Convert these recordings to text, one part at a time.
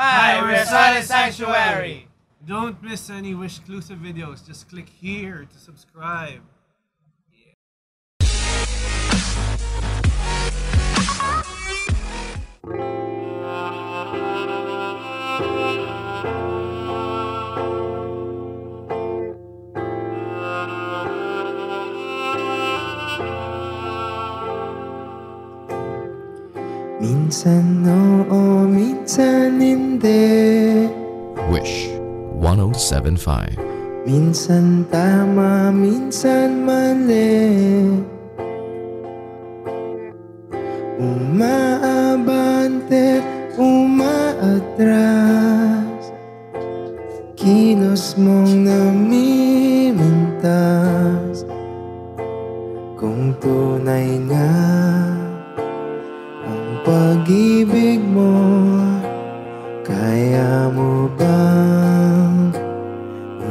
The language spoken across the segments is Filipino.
Hi, we're Silent Sanctuary. Don't miss any Wish exclusive videos. Just click here to subscribe. Minsan oo, minsan hindi. Wish 1075. Minsan tama, minsan mali. Umaabante, umaatras. Kilos mong namimintas. Kung tunay nga Kaya mo bang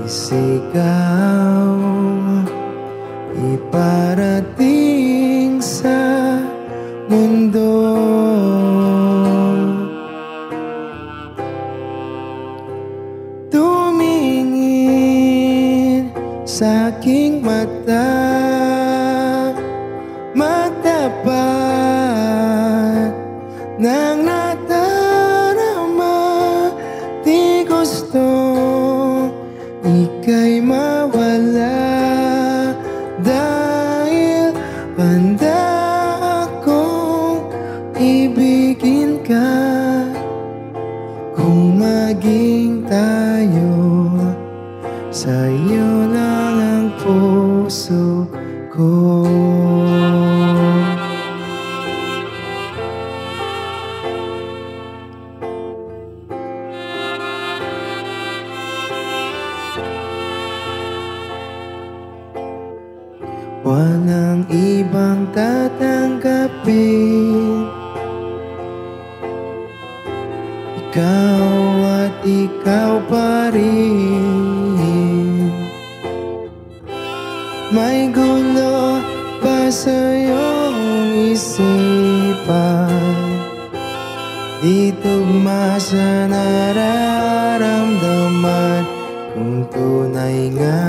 isigaw Iparating sa mundo? Tumingin sa aking mata puso ko. Walang ibang tatanggapin. Ikaw at ikaw pa rin May gulo pa sa iyong isipan. Di tugma sa nararamdaman Kung tunay nga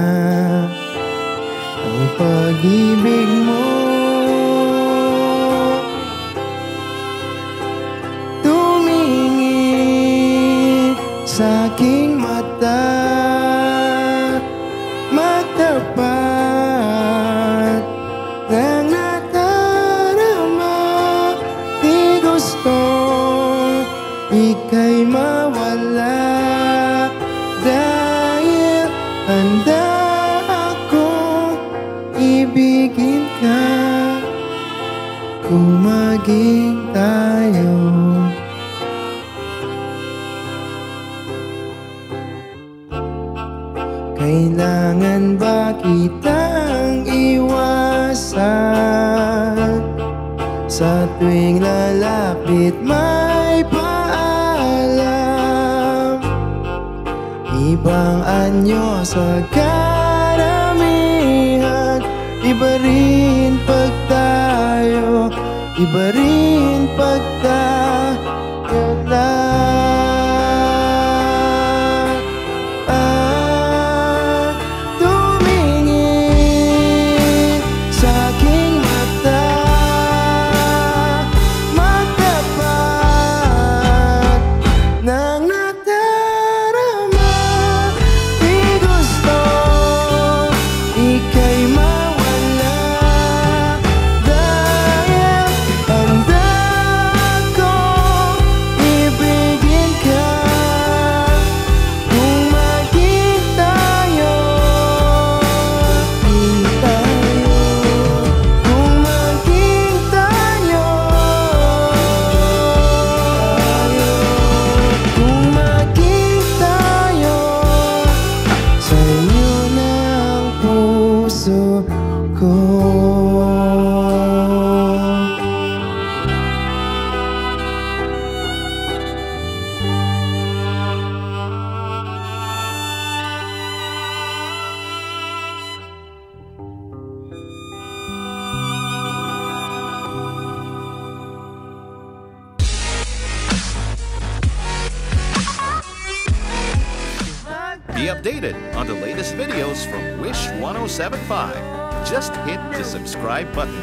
ang pag-ibig mo maging tayo. Kailangan ba kitang iwasan? Sa tuwing lalapit may paalam. Ibang anyo sa karamihan. Iba rin pag tayo Iba rin pag tayo Be updated on the latest videos from Wish 1075. Just hit the subscribe button.